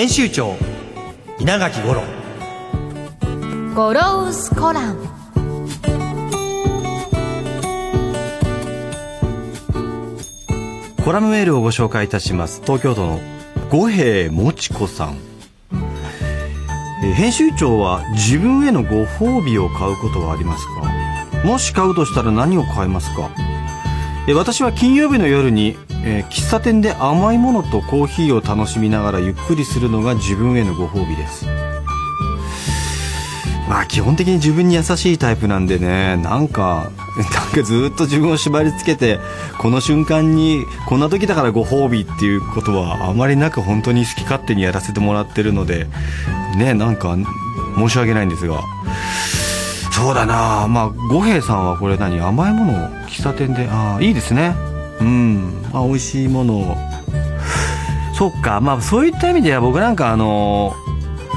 編集長稲垣五郎。ゴロウスコラムコラムメールをご紹介いたします。東京都の五平もちこさん。えー編集長は自分へのご褒美を買うことはありますか？もし買うとしたら何を買いますか？えー私は金曜日の夜に、えー喫茶店で甘いものとコーヒーを楽しみながらゆっくりするのが自分へのご褒美です。まあ基本的に自分に優しいタイプなんでねなんか なんかずっと自分を縛り付けてこの瞬間にこんな時だからご褒美っていうことはあまりなく本当に好き勝手にやらせてもらってるのでねなんか申し訳ないんですが。そうだなまあ五平さんはこれ何？甘いものを喫茶店で？ああいいですね。うん。あ美味しいものを。そっか。まあそういった意味では僕なんかあの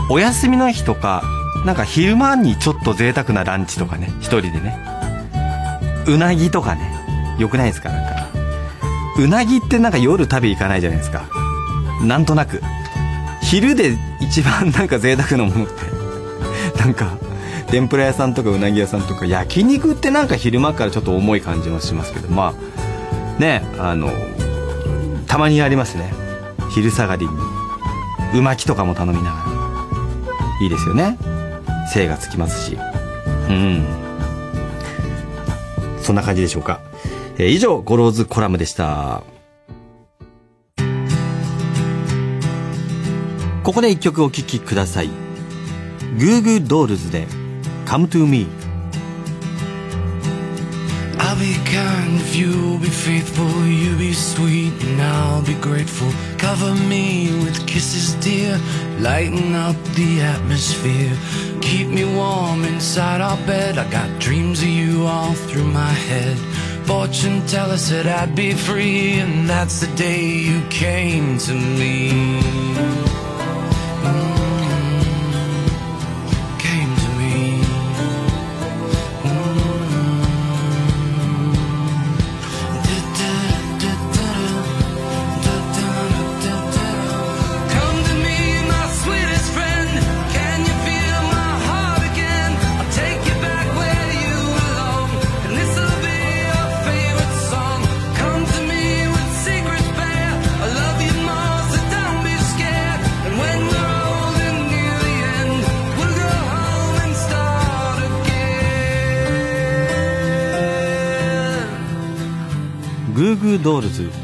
お休みの日とかなんか昼間にちょっと贅沢なランチとかね一人でね。うなぎとかね。よくないですか？なんか。うなぎってなんか夜食べ行かないじゃないですか。なんとなく。昼で一番 なんか贅沢なものって。なんか天ぷら屋さんとかうなぎ屋さんとか焼肉ってなんか昼間からちょっと重い感じもしますけど。まあねあのたまにありますね。昼下がりに。う巻きとかも頼みながら。いいですよね。精がつきますし。うん。そんな感じでしょうか、えー以上 Goro's Column でした。ここで一曲お聴きください。 Goo Goo Dolls で Come to me faithful, you be sweet, and I'll be grateful. Cover me with kisses, dear, lighten up the atmosphere. Keep me warm inside our bed. I got dreams of you all through my head. Fortune teller said I'd be free, and that's the day you came to me.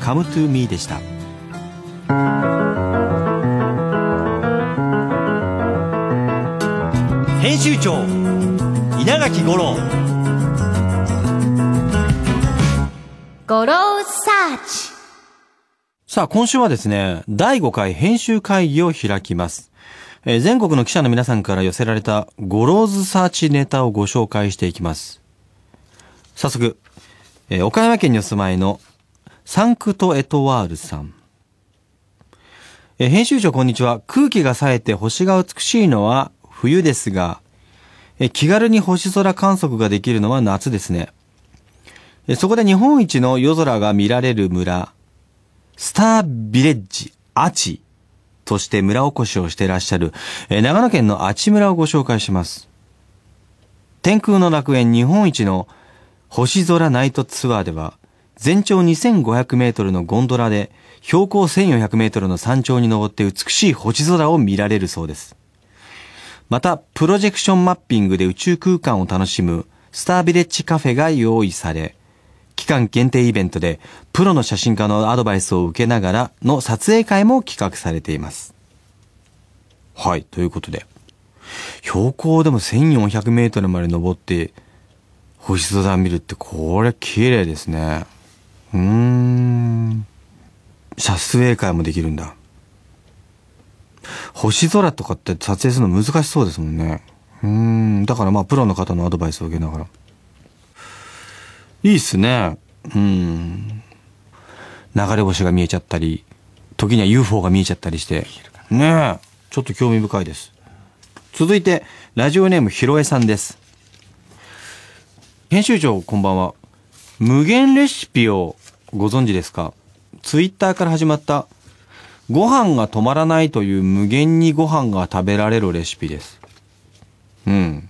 Come to me でした。編集長稲垣吾郎。ゴロウサーチさあ今週はですね第5回編集会議を開きます。えー全国の記者の皆さんから寄せられたゴローズサーチネタをご紹介していきます。早速、えー岡山県にお住まいのサンクトエトワールさんえ編集長こんにちは。空気が冴えて星が美しいのは冬ですが、え気軽に星空観測ができるのは夏ですね。えそこで日本一の夜空が見られる村、スタービレッジ、アチとして村おこしをしていらっしゃる、え長野県のアチ村をご紹介します。天空の楽園日本一の星空ナイトツアーでは、全長2500メートルのゴンドラで、標高1400メートルの山頂に登って美しい星空を見られるそうです。また、プロジェクションマッピングで宇宙空間を楽しむスタービレッジカフェが用意され、期間限定イベントでプロの写真家のアドバイスを受けながらの撮影会も企画されています。はい、ということで。標高でも1400メートルまで登って、星空見るってこれ綺麗ですね。うん。撮影会もできるんだ。星空とかって撮影するの難しそうですもんね。うん。だからまあプロの方のアドバイスを受けながら。いいっすね。うん。流れ星が見えちゃったり、時には UFO が見えちゃったりして。ねえ。ちょっと興味深いです。続いて、ラジオネームひろえさんです。編集長、こんばんは。無限レシピをご存知ですか？ツイッターから始まった、ご飯が止まらないという無限にご飯が食べられるレシピです。うん。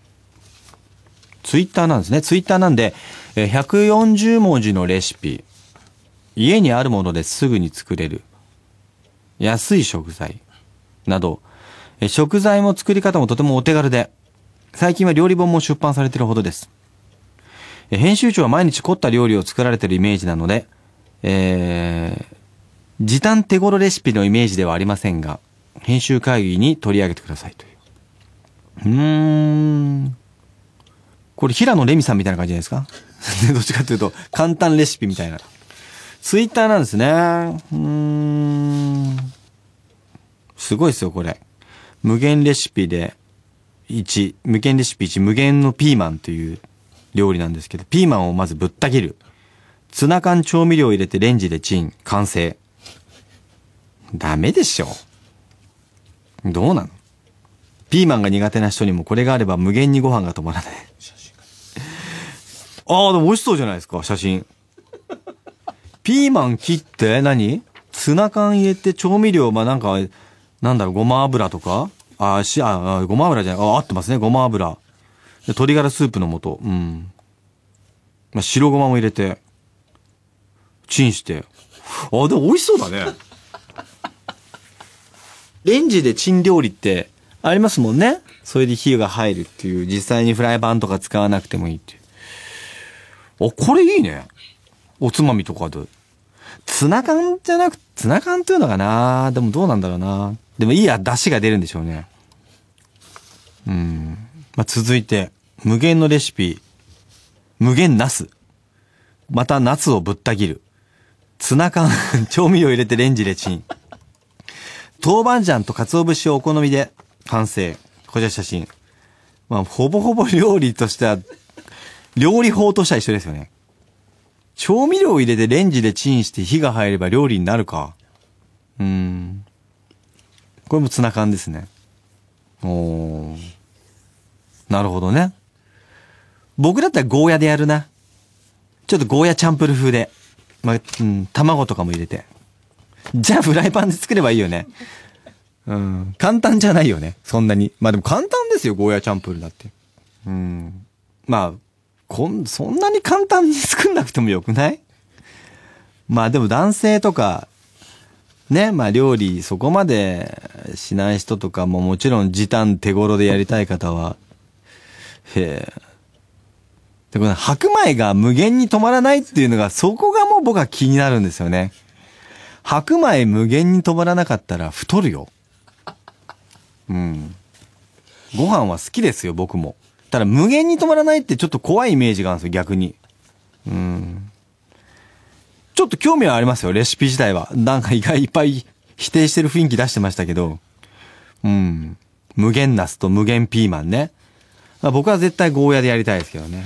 ツイッターなんですね。ツイッターなんで、140文字のレシピ。家にあるものですぐに作れる。安い食材。など、食材も作り方もとてもお手軽で、最近は料理本も出版されているほどです。編集長は毎日凝った料理を作られているイメージなので、えー時短手頃レシピのイメージではありませんが、編集会議に取り上げてくださいという。うーん。これ平野レミさんみたいな感じじゃないですか？どっちかというと、簡単レシピみたいな。ツイッターなんですね。うーん。すごいですよ、これ。無限レシピで、1、無限レシピ1、無限のピーマンという料理なんですけど、ピーマンをまずぶった切る。ツナ缶調味料を入れてレンジでチン、完成。ダメでしょ。どうなのピーマンが苦手な人にもこれがあれば無限にご飯が止まらない。ああ、でも美味しそうじゃないですか、写真。ピーマン切って何？ツナ缶入れて調味料、まあ、なんか、なんだろう、ごま油とか？あーし、ああ、ごま油じゃない、あ、合ってますね、ごま油。で鶏ガラスープの素。うん。まあ、白ごまも入れて、チンして。あ、でも美味しそうだね。レンジでチン料理ってありますもんね。それで火が入るっていう、実際にフライパンとか使わなくてもいいっていう。あ、これいいね。おつまみとかで。ツナ缶じゃなく、ツナ缶っていうのかなでもどうなんだろうな。でもいいや、出汁が出るんでしょうね。うん。まあ、続いて、無限のレシピ。無限ナス。また、ナスをぶった切る。ツナ缶、調味料入れてレンジでチン。豆板醤と鰹節をお好みで完成。こちら写真。まあ、ほぼほぼ料理としては、料理法としては一緒ですよね。調味料を入れてレンジでチンして火が入れば料理になるか。うーん。これもツナ缶ですね。おー。なるほどね。僕だったらゴーヤでやるな。ちょっとゴーヤチャンプル風で。まあ、うん、卵とかも入れて。じゃあフライパンで作ればいいよね。うん。簡単じゃないよね。そんなに。まあでも簡単ですよ、ゴーヤチャンプルだって。うん。まあ、こん、そんなに簡単に作んなくてもよくない？まあでも男性とか、ね、まあ料理そこまでしない人とかももちろん時短手頃でやりたい方は、へえ。で、この白米が無限に止まらないっていうのが、そこがもう僕は気になるんですよね。白米無限に止まらなかったら太るよ。うん。ご飯は好きですよ、僕も。ただ無限に止まらないってちょっと怖いイメージがあるんですよ、逆に。うん。ちょっと興味はありますよ、レシピ自体は。なんか意外いっぱい否定してる雰囲気出してましたけど。うん。無限ナスと無限ピーマンね。僕は絶対ゴーヤでやりたいですけどね。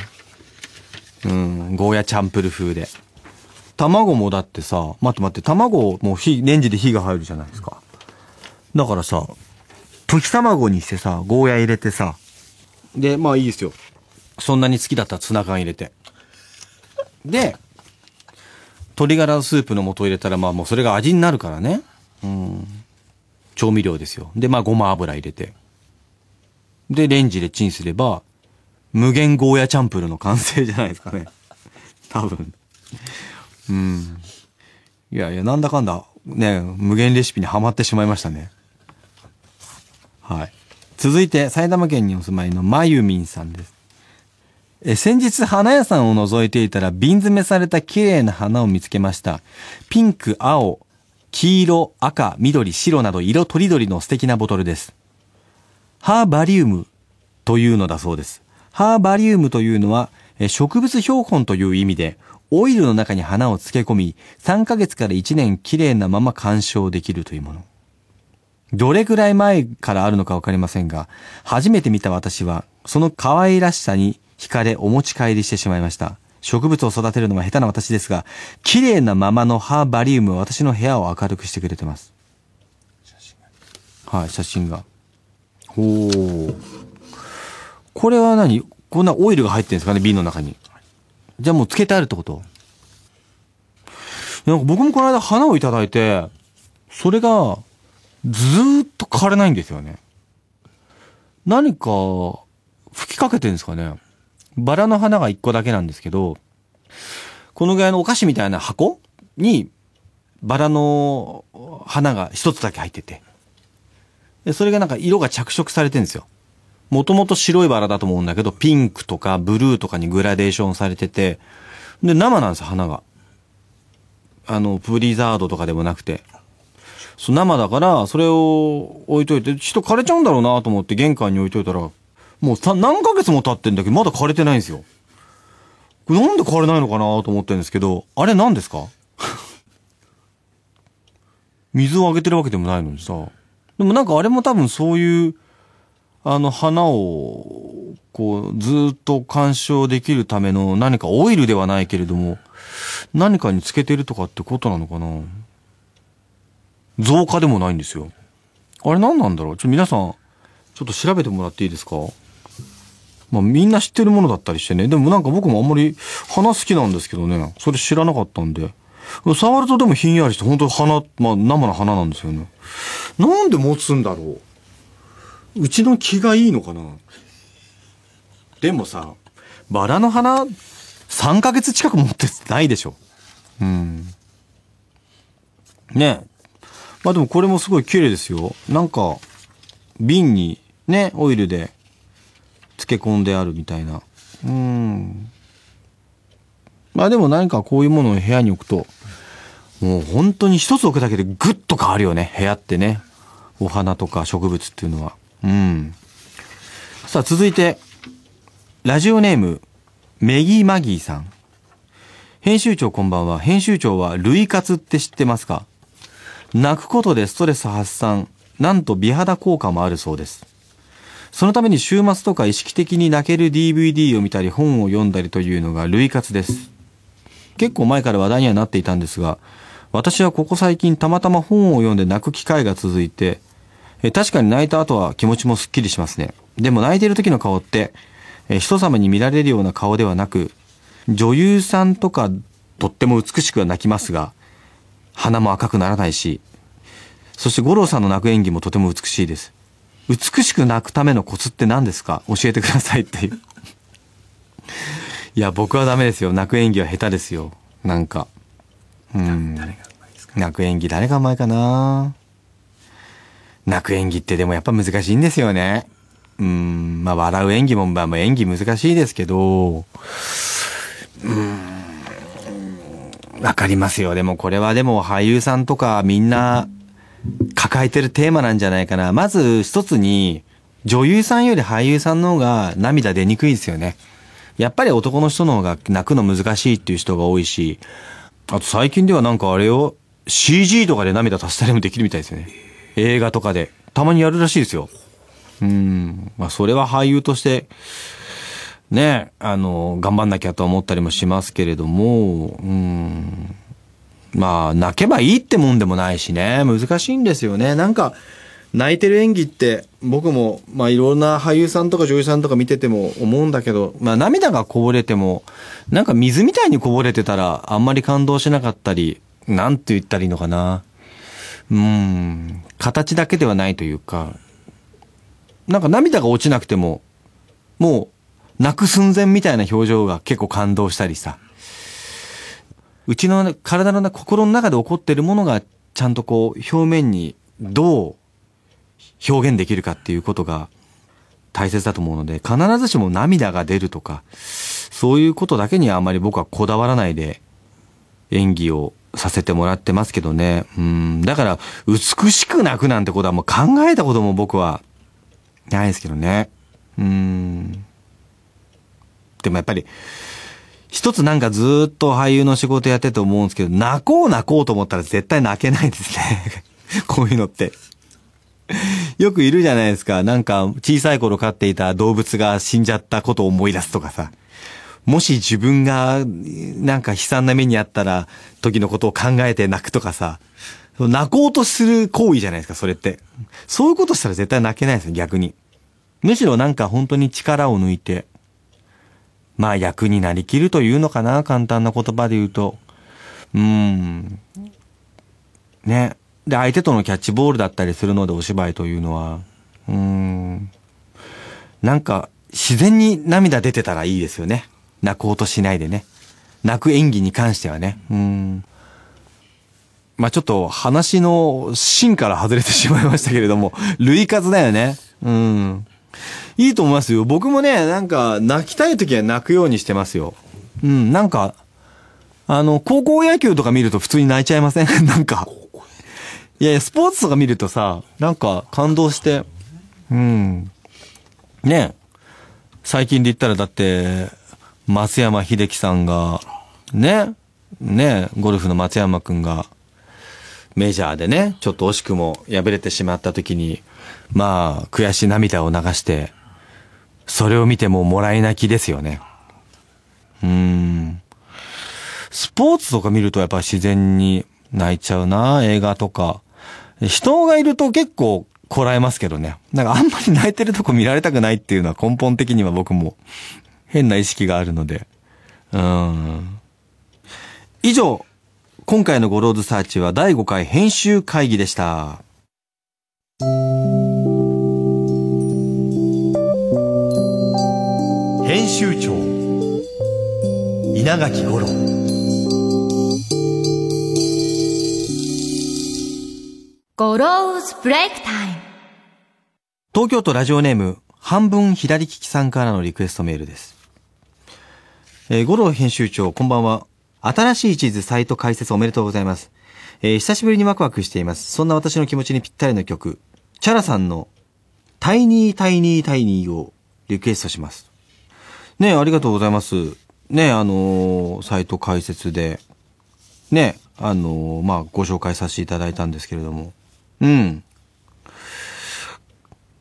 うん、ゴーヤチャンプル風で。卵もだってさ、待って待って、卵も火、レンジで火が入るじゃないですか。だからさ、溶き卵にしてさ、ゴーヤ入れてさ、で、まあいいですよ。そんなに好きだったらツナ缶入れて。で、鶏ガラスープの素入れたら、まあもうそれが味になるからね。うん。調味料ですよ。で、まあごま油入れて。で、レンジでチンすれば、無限ゴーヤチャンプルの完成じゃないですかね。多分。うん。いやいや、なんだかんだ、ね、無限レシピにはまってしまいましたね。はい。続いて、埼玉県にお住まいのまゆみんさんです。え、先日花屋さんを覗いていたら瓶詰めされた綺麗な花を見つけました。ピンク、青、黄色、赤、緑、白など色とりどりの素敵なボトルです。ハーバリウムというのだそうです。ハーバリウムというのは、植物標本という意味で、オイルの中に花を漬け込み、3ヶ月から1年綺麗なまま鑑賞できるというもの。どれくらい前からあるのかわかりませんが、初めて見た私は、その可愛らしさに惹かれお持ち帰りしてしまいました。植物を育てるのは下手な私ですが、綺麗なままのハーバリウムは私の部屋を明るくしてくれてます。写真がはい、写真が。ほー。これは何？こんなオイルが入ってるんですかね？瓶の中に。じゃあもうつけてあるってこと？なんか僕もこの間花をいただいて、それがずーっと枯れないんですよね。何か吹きかけてるんですかね？バラの花が一個だけなんですけど、このぐらいのお菓子みたいな箱？にバラの花が一つだけ入ってて。で、それがなんか色が着色されてるんですよ。もともと白いバラだと思うんだけど、ピンクとかブルーとかにグラデーションされてて、で、生なんですよ、花が。あの、プリザードとかでもなくて。そう、生だから、それを置いといて、人枯れちゃうんだろうなと思って玄関に置いといたら、もうさ何ヶ月も経ってんだけど、まだ枯れてないんですよ。なんで枯れないのかなと思ってるんですけど、あれ何ですか？水をあげてるわけでもないのにさ。でもなんかあれも多分そういう、あの花を、こう、ずっと鑑賞できるための何かオイルではないけれども、何かにつけてるとかってことなのかな？増加でもないんですよ。あれ何なんだろう？ちょっと、皆さん、ちょっと調べてもらっていいですか？まあみんな知ってるものだったりしてね。でもなんか僕もあんまり花好きなんですけどね。それ知らなかったんで。触るとでもひんやりして本当に花、まあ生の花なんですよね。なんで持つんだろう？うちの気がいいのかな？でもさ、バラの花3ヶ月近く持ってないでしょ。うん。ねまあでもこれもすごい綺麗ですよ。なんか、瓶にね、オイルで漬け込んであるみたいな。うん。まあでも何かこういうものを部屋に置くと、もう本当に一つ置くだけでグッと変わるよね。部屋ってね。お花とか植物っていうのは。うん。さあ続いて、ラジオネーム、メギーマギーさん。編集長こんばんは。編集長は類活って知ってますか？泣くことでストレス発散、なんと美肌効果もあるそうです。そのために週末とか意識的に泣ける DVD を見たり本を読んだりというのが類活です。結構前から話題にはなっていたんですが、私はここ最近たまたま本を読んで泣く機会が続いて、え確かに泣いた後は気持ちもスッキリしますね。でも泣いている時の顔って、え人様に見られるような顔ではなく、女優さんとかとっても美しくは泣きますが、鼻も赤くならないし、そして五郎さんの泣く演技もとても美しいです。美しく泣くためのコツって何ですか？教えてくださいっていう。いや、僕はダメですよ。泣く演技は下手ですよ。なんか。うん。泣く演技誰がうまいかな？泣く演技ってでもやっぱ難しいんですよね。うん。まあ笑う演技も、まあ演技難しいですけど、うんわかりますよ。でもこれはでも俳優さんとかみんな抱えてるテーマなんじゃないかな。まず一つに、女優さんより俳優さんの方が涙出にくいですよね。やっぱり男の人の方が泣くの難しいっていう人が多いし、あと最近ではなんかあれを CG とかで涙足したりもできるみたいですよね。映画とかで。たまにやるらしいですよ。うん。まあそれは俳優として、ね、あの、頑張んなきゃと思ったりもしますけれども、うん。まあ、泣けばいいってもんでもないしね、難しいんですよね。なんか、泣いてる演技って、僕も、まあいろんな俳優さんとか女優さんとか見てても思うんだけど、まあ涙がこぼれても、なんか水みたいにこぼれてたら、あんまり感動しなかったり、なんて言ったらいいのかな。うん、形だけではないというか、なんか涙が落ちなくても、もう、泣く寸前みたいな表情が結構感動したりさ。うちの体の、心の中で起こっているものが、ちゃんとこう、表面にどう表現できるかっていうことが大切だと思うので、必ずしも涙が出るとか、そういうことだけにはあまり僕はこだわらないで演技をさせてもらってますけどね。うん。だから、美しく泣くなんてことはもう考えたことも僕はないですけどね。うん。でもやっぱり、一つなんかずっと俳優の仕事やってて思うんですけど、泣こう泣こうと思ったら絶対泣けないですね。こういうのって。よくいるじゃないですか。なんか小さい頃飼っていた動物が死んじゃったことを思い出すとかさ。もし自分がなんか悲惨な目にあったら時のことを考えて泣くとかさ。泣こうとする行為じゃないですか、それって。そういうことしたら絶対泣けないですよ、逆に。むしろなんか本当に力を抜いて、まあ役になりきるというのかな、簡単な言葉で言うと。うーん。ね。で、相手とのキャッチボールだったりするので、お芝居というのは。うーん。なんか、自然に涙出てたらいいですよね。泣こうとしないでね。泣く演技に関してはね。うん。まあちょっと話の芯から外れてしまいましたけれども、類活だよね。うん。いいと思いますよ。僕もね、なんか、泣きたい時は泣くようにしてますよ。うん、なんか、あの、高校野球とか見ると普通に泣いちゃいません？なんか。いやいや、スポーツとか見るとさ、なんか感動して、うん。ね最近で言ったらだって、松山秀樹さんが、ね、ね、ゴルフの松山くんが、メジャーでね、ちょっと惜しくも敗れてしまった時に、まあ、悔しい涙を流して、それを見てももらい泣きですよね。うん。スポーツとか見るとやっぱ自然に泣いちゃうな、映画とか。人がいると結構こらえますけどね。なんかあんまり泣いてるとこ見られたくないっていうのは根本的には僕も変な意識があるので。うーん。以上、今回のゴローズサーチは第5回編集会議でした。編集長稲垣五郎 Goro's Break Time東京都ラジオネーム半分左利きさんからのリクエストメールです。えー、五郎編集長こんばんは。新しい地図サイト開設おめでとうございます。えー久しぶりにワクワクしています。そんな私の気持ちにぴったりの曲、チャラさんのタイニータイニータイニーをリクエストします。ねありがとうございます。ねあのーサイト開設で、ねあのーまあ、ご紹介させていただいたんですけれども。うん。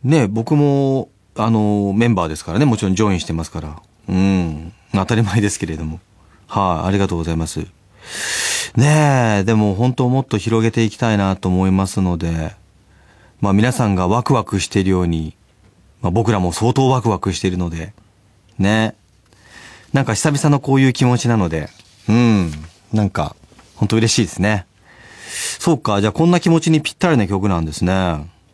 ね僕も、あの、メンバーですからね、もちろんジョインしてますから。うん。当たり前ですけれども。はい、ありがとうございます。ねえ、でも本当もっと広げていきたいなと思いますので、まあ皆さんがワクワクしているように、まあ僕らも相当ワクワクしているので、ね。なんか久々のこういう気持ちなので、うん。なんか、本当嬉しいですね。そうか、じゃあこんな気持ちにぴったりな曲なんですね。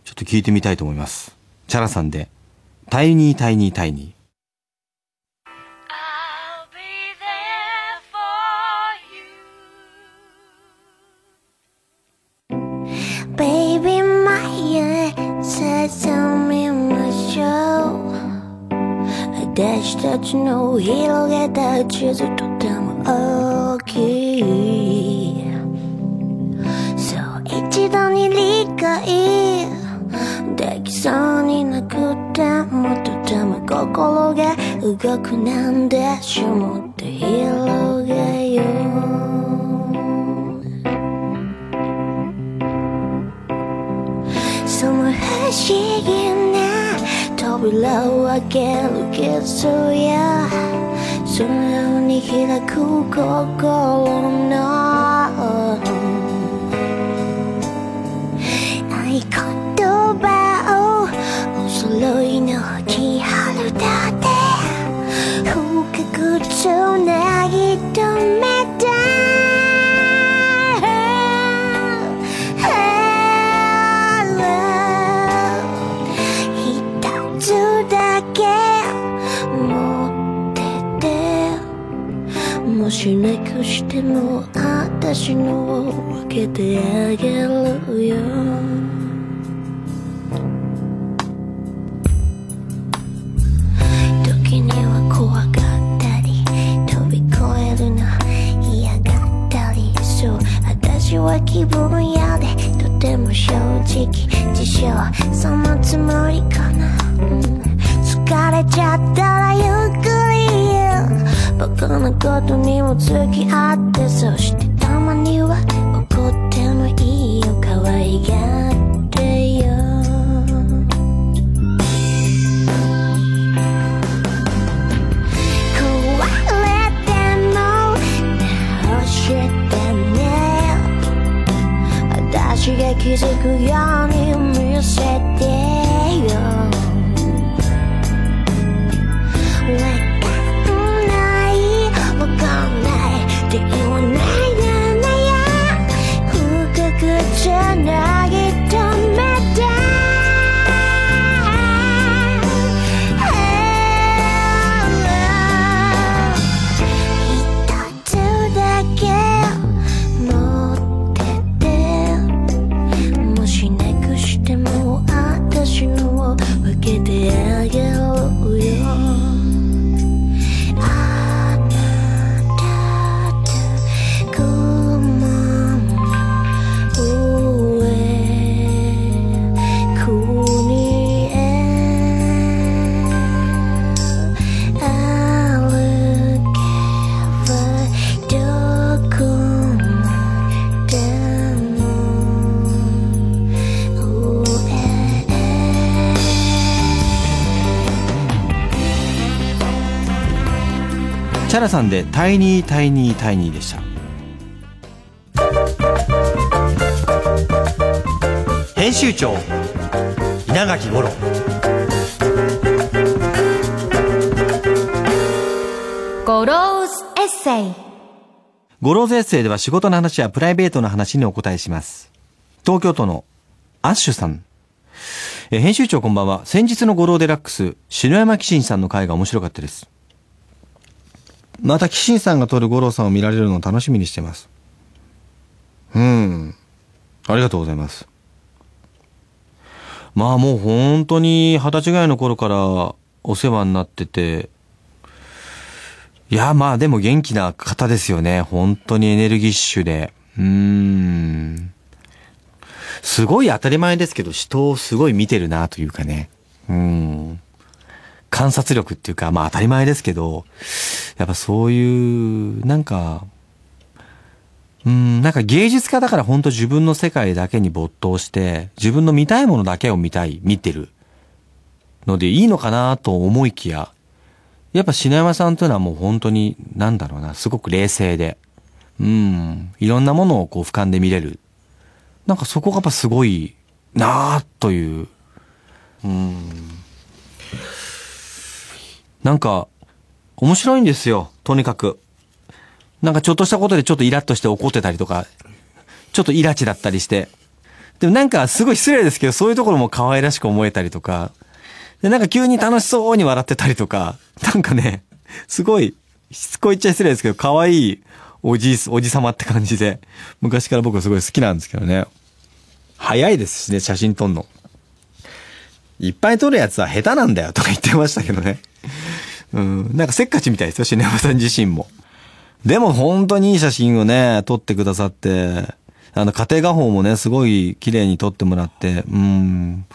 ちょっと聞いてみたいと思います。チャラさんで、タイニータイニータイニー。ちの広げた地図とても大きいそう一度に理解できそうになくてもとても心が動くなんでしょもって広げようその不思議な扉を開ける傷やそのように開く心の合言葉をお揃いの木春だって。深くつなぎ止め。くしても私のを分けてあげるよ。時には怖がったり飛び越えるの嫌がったりそう。私は気分屋でとても正直自称そのつもりかな、うん。疲れちゃったらゆっくりバカなことにも付き合ってそしてたまには怒ってもいいよ可愛がってよ壊れても直してね私が気づくように見せてよラさんで Tiny Tiny Tiny でした。編集長稲垣五郎 Goro's Essay Goro's Essay では仕事の話やプライベートの話にお答えします。東京都のアッシュさん。えー編集長こんばんは。先日のゴローデラックス、篠山紀信さんの回が面白かったです。また紀信さんが撮る五郎さんを見られるのを楽しみにしてます。うん。ありがとうございます。まあもう本当に二十歳ぐらいの頃からお世話になってて、いや、まあでも元気な方ですよね。本当にエネルギッシュで。うーん。すごい当たり前ですけど、人をすごい見てるなというかね。うん。観察力っていうか、まあ当たり前ですけど、やっぱそういう、なんか、うん、なんか芸術家だから本当自分の世界だけに没頭して、自分の見たいものだけを見たい、見てるのでいいのかなと思いきや、やっぱ篠山さんというのはもう本当に、なんだろうな、すごく冷静で、うん、いろんなものをこう俯瞰で見れる。なんかそこがやっぱすごいなあという、うん。なんか、面白いんですよ、とにかく。なんかちょっとしたことでちょっとイラッとして怒ってたりとか、ちょっとイラチだったりして。でもなんかすごい失礼ですけど、そういうところも可愛らしく思えたりとか、で、なんか急に楽しそうに笑ってたりとか、なんかね、すごい、しつこいっちゃ失礼ですけど、可愛いおじい、おじさまって感じで、昔から僕はすごい好きなんですけどね。早いですしね、写真撮んの。いっぱい撮るやつは下手なんだよとか言ってましたけどね。うん、なんかせっかちみたいですよ、篠山さん自身も。でも本当にいい写真をね、撮ってくださって、あの、家庭画報もね、すごい綺麗に撮ってもらって、うん、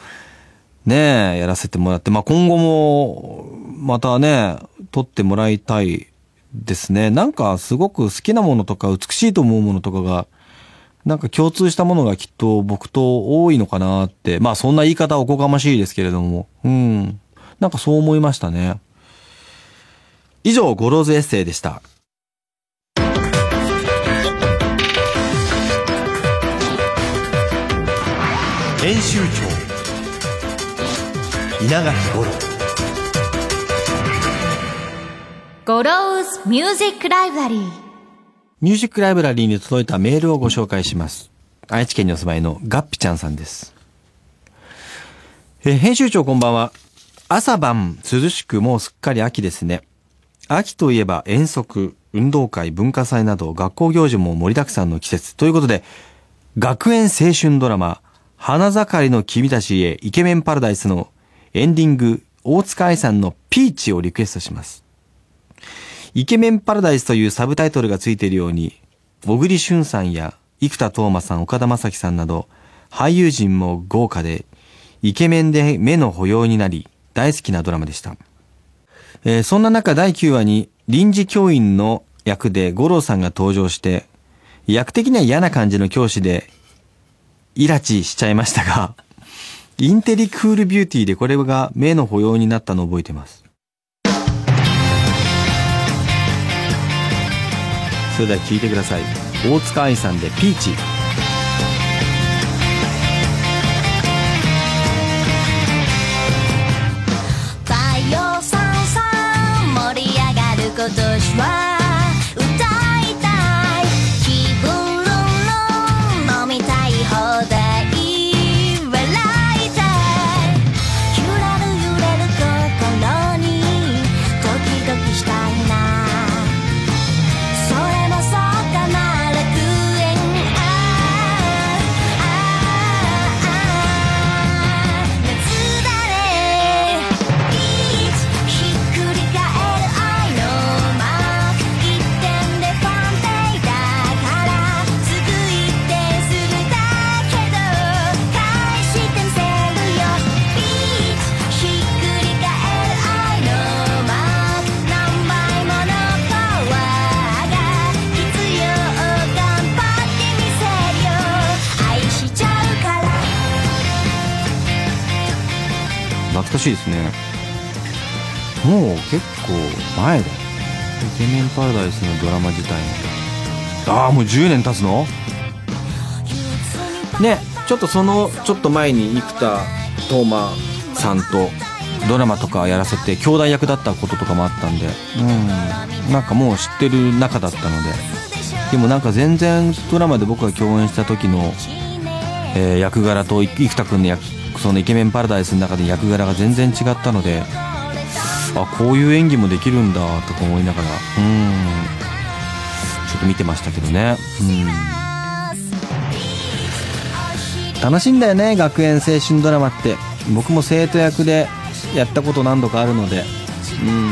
ねえ、やらせてもらって、まあ、今後も、またね、撮ってもらいたいですね。なんか、すごく好きなものとか、美しいと思うものとかが、なんか共通したものがきっと僕と多いのかなって。まあ、そんな言い方はおこがましいですけれども、うん。なんかそう思いましたね。以上、ゴローズエッセイでした。編集長稲垣吾郎ゴローズミュージックライブラリーミュージックライブラリーに届いたメールをご紹介します。愛知県にお住まいのガッピちゃんさんです。えー編集長こんばんは。朝晩涼しくもうすっかり秋ですね。秋といえば遠足、運動会、文化祭など学校行事も盛りだくさんの季節。ということで、学園青春ドラマ、花盛りの君たちへイケメンパラダイスのエンディング、大塚愛さんのピーチをリクエストします。イケメンパラダイスというサブタイトルがついているように、小栗旬さんや生田斗真さん、岡田将生さんなど、俳優陣も豪華で、イケメンで目の保養になり、大好きなドラマでした。えーそんな中第9話に、臨時教員の役で五郎さんが登場して、役的には嫌な感じの教師で、イラチしちゃいましたが、インテリクールビューティーでこれが目の保養になったのを覚えてます。それでは聞いてください。大塚愛さんでピーチ。しいですね。もう結構前だよ。イケメンパラダイスのドラマ自体も。ああ、もう10年経つの？ね、ちょっとその、ちょっと前に生田斗真さんとドラマとかやらせて兄弟役だったこととかもあったんで、うん、なんかもう知ってる仲だったので、でもなんか全然ドラマで僕が共演した時の、えー役柄と生田君の役そのイケメンパラダイスの中で役柄が全然違ったのであこういう演技もできるんだとか思いながらうん。ちょっと見てましたけどね。うん。楽しいんだよね学園青春ドラマって。僕も生徒役でやったこと何度かあるので。うん。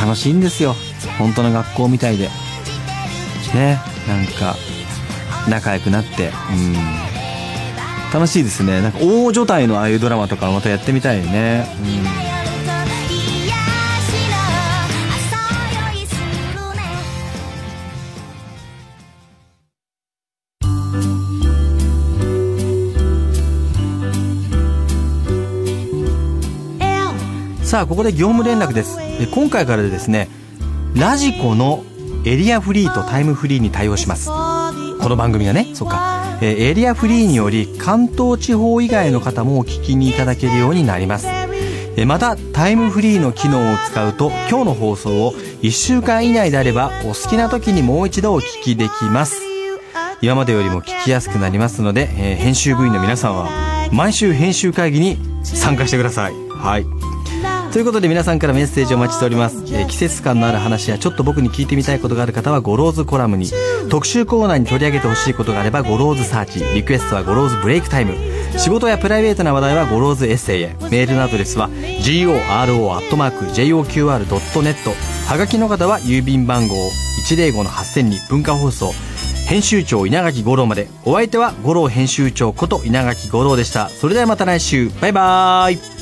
楽しいんですよ。本当の学校みたいで。ね。なんか仲良くなって。うん。楽しいですね。なんか大所帯のああいうドラマとかまたやってみたいね、うん、さあここで業務連絡です。今回からですねラジコのエリアフリーとタイムフリーに対応します。この番組がねそうか。えエリアフリーにより関東地方以外の方もお聞きにいただけるようになります。えまたタイムフリーの機能を使うと今日の放送を1週間以内であればお好きな時にもう一度お聞きできます。今までよりも聞きやすくなりますので、え編集部員の皆さんは毎週編集会議に参加してください。はい。ということで皆さんからメッセージをお待ちしております、えー季節感のある話やちょっと僕に聞いてみたいことがある方はゴローズコラムに。特集コーナーに取り上げてほしいことがあればゴローズサーチ。リクエストはゴローズブレイクタイム。仕事やプライベートな話題はゴローズエッセイへ。メールのアドレスは goro.joqr.net はがきの方は郵便番号105-8000に文化放送。編集長稲垣吾郎まで。お相手は吾郎編集長こと稲垣吾郎でした。それではまた来週。バイバーイ。